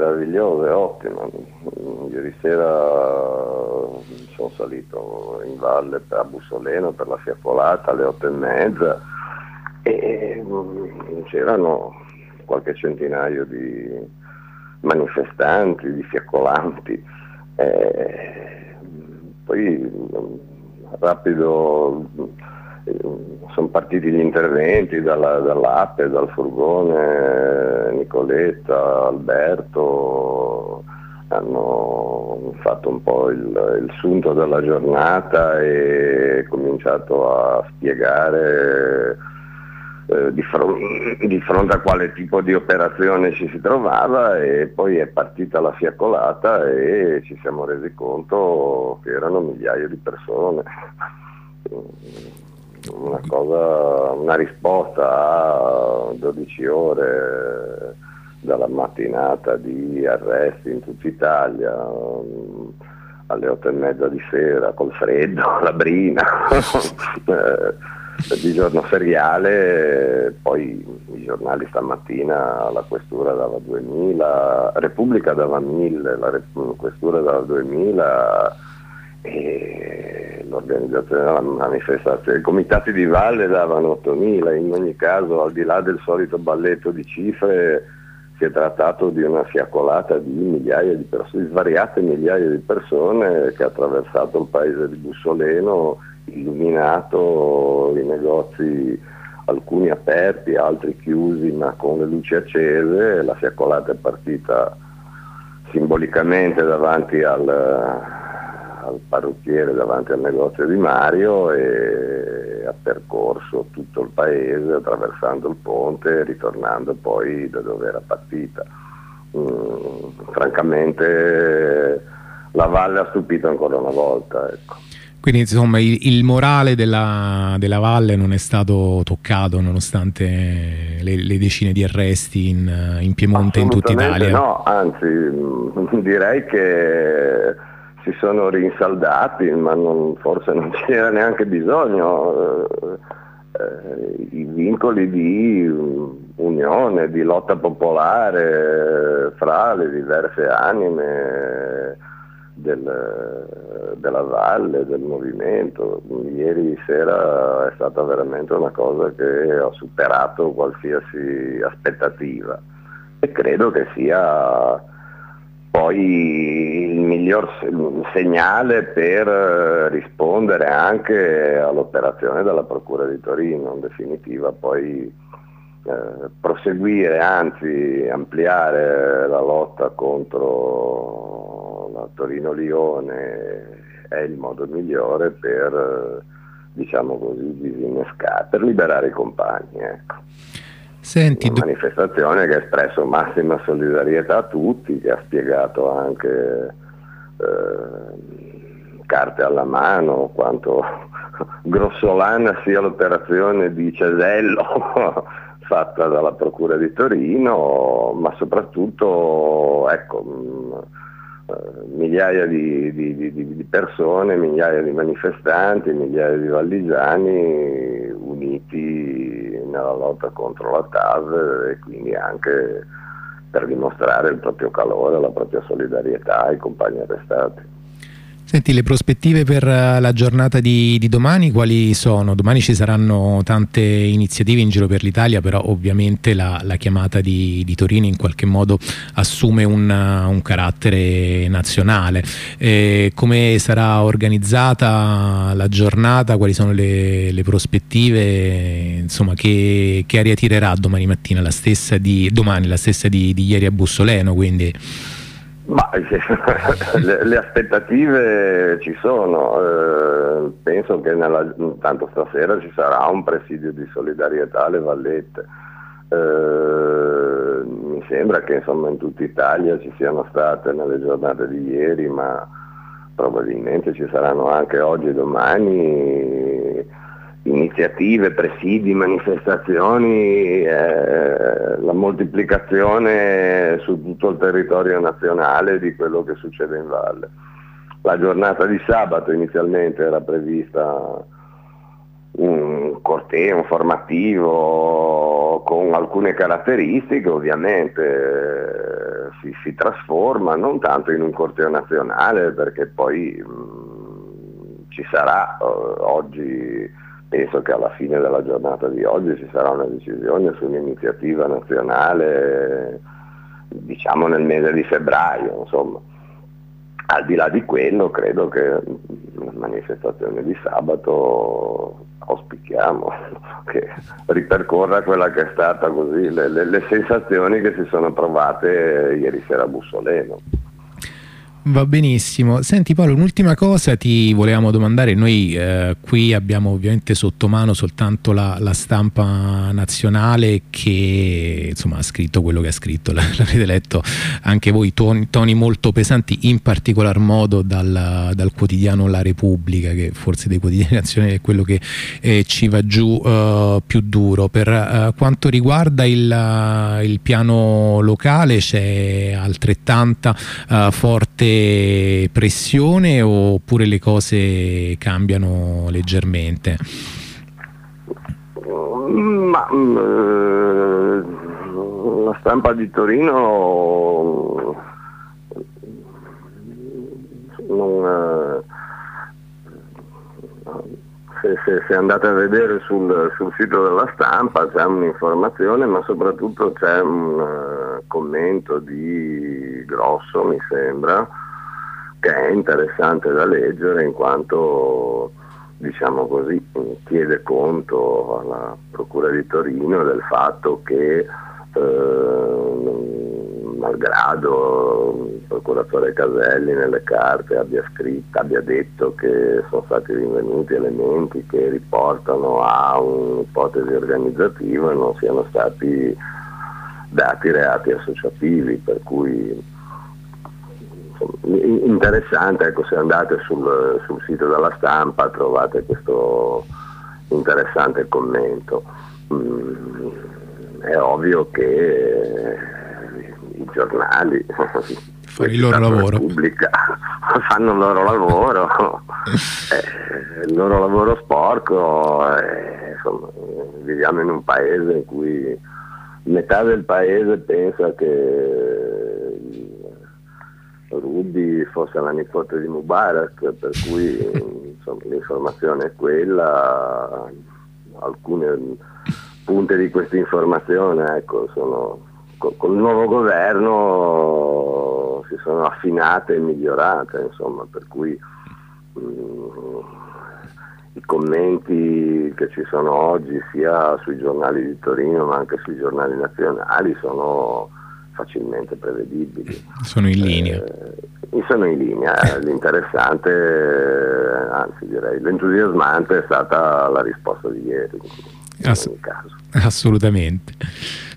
meraviglioso, è ottimo. Ieri sera sono salito in valle a Bussoleno per la fiaccolata alle otto e mezza e mm, c'erano qualche centinaio di manifestanti, di fiaccolanti. Eh, poi mm, rapido sono partiti gli interventi dalla, dall'app, dal furgone, Nicoletta, Alberto, hanno fatto un po' il, il sunto della giornata e cominciato a spiegare eh, di, fron- di, fronte a quale tipo di operazione ci si trovava e poi è partita la fiaccolata e ci siamo resi conto che erano migliaia di persone una, cosa, una risposta a 12 ore dalla mattinata di arresti in tutta Italia mm, alle 8 e mezza di sera col freddo, la brina, di giorno feriale, poi i giornali stamattina la questura dava 2000, Repubblica dava 1000, la questura dava 2000 e l'organizzazione della manifestazione. I comitati di valle davano 8.000, in ogni caso al di là del solito balletto di cifre si è trattato di una fiaccolata di migliaia di persone, di svariate migliaia di persone che ha attraversato il paese di Bussoleno, illuminato i negozi alcuni aperti, altri chiusi ma con le luci accese, la fiaccolata è partita simbolicamente davanti al, al parrucchiere davanti al negozio di Mario e ha percorso tutto il paese attraversando il ponte e ritornando poi da dove era partita. Mm, francamente la valle ha stupito ancora una volta. Ecco. Quindi insomma il, il morale della, della, valle non è stato toccato nonostante le, le decine di arresti in, in Piemonte e in tutta Italia? No, anzi direi che si sono rinsaldati, ma non, forse non c'era neanche bisogno. Eh, I vincoli di unione, di lotta popolare fra le diverse anime del, della valle, del movimento. Ieri sera è stata veramente una cosa che ha superato qualsiasi aspettativa e credo che sia poi il miglior segnale per eh, rispondere anche all'operazione della Procura di Torino, in definitiva poi eh, proseguire, anzi ampliare la lotta contro la Torino-Lione è il modo migliore per, diciamo così, disinnescare, per liberare i compagni. Ecco. Senti, una manifestazione che ha espresso massima solidarietà a tutti, che ha spiegato anche eh, carte alla mano quanto grossolana sia l'operazione di Cesello fatta dalla Procura di Torino, ma soprattutto ecco, mh, eh, migliaia di, di, di, di, persone, migliaia di manifestanti, migliaia di valligiani nella lotta contro la TAV e quindi anche per dimostrare il proprio calore, la propria solidarietà ai compagni arrestati. Senti, le prospettive per eh, la giornata di, di, domani quali sono? Domani ci saranno tante iniziative in giro per l'Italia, però ovviamente la, la chiamata di, di, Torino in qualche modo assume un, un carattere nazionale. Eh, come sarà organizzata la giornata? Quali sono le, le prospettive? Insomma, che, che, aria tirerà domani mattina la stessa di, domani, la stessa di, ieri a Bussoleno? Quindi... Ma, le, le, aspettative ci sono, eh, penso che nella, tanto stasera ci sarà un presidio di solidarietà alle vallette. Eh, mi sembra che insomma, in tutta Italia ci siano state nelle giornate di ieri, ma probabilmente ci saranno anche oggi e domani iniziative, presidi, manifestazioni, eh, la moltiplicazione su tutto il territorio nazionale di quello che succede in valle. La giornata di sabato inizialmente era prevista un corteo informativo Torino con alcune caratteristiche ovviamente eh, si, si, trasforma non tanto in un corteo nazionale perché poi mh, mm, ci sarà eh, oggi, penso che alla fine della giornata di oggi ci sarà una decisione sull'iniziativa nazionale diciamo nel mese di febbraio insomma al di là di quello credo che la manifestazione di sabato auspichiamo che ripercorra quella che è stata così le, le, le sensazioni che si sono provate ieri sera a Bussoleno. Va benissimo. Senti Paolo, un'ultima cosa ti volevamo domandare. Noi eh, qui abbiamo ovviamente sotto mano soltanto la, la stampa nazionale che insomma, ha scritto quello che ha scritto. L'avete letto anche voi, toni, toni, molto pesanti, in particolar modo dal, dal, quotidiano La Repubblica, che forse dei quotidiani nazionali è quello che eh, ci va giù eh, più duro. Per eh, quanto riguarda il, il piano locale c'è altrettanta eh, pressione oppure le cose cambiano leggermente? Ma, eh, la stampa di Torino non, eh, se, se, se, andate a vedere sul, sul sito della stampa c'è un'informazione ma soprattutto c'è un uh, commento di Grosso mi sembra che è interessante da leggere in quanto diciamo così, chiede conto alla Procura di Torino del fatto che eh, malgrado il procuratore Caselli nelle carte abbia, scritto, abbia detto che sono stati rinvenuti elementi che riportano a un'ipotesi organizzativa non siano stati dati reati associativi, per cui interessante, ecco, se andate sul, sul, sito della stampa trovate questo interessante commento. Mm, è ovvio che i giornali fanno il loro lavoro. Pubblica, fanno il loro lavoro, eh, il loro lavoro sporco, eh, insomma, viviamo in un paese in cui metà del paese pensa che Ruby fosse la nipote di Mubarak, per cui insomma, l'informazione è quella, alcune punte di questa informazione ecco, sono, il nuovo governo si sono affinate e migliorate, insomma, per cui mh, mm, i commenti che ci sono oggi sia sui giornali di Torino ma anche sui giornali nazionali sono facilmente prevedibili. Sono in linea. Eh, sono in linea, l'interessante, anzi direi l'entusiasmante è stata la risposta di ieri. Ass assolutamente.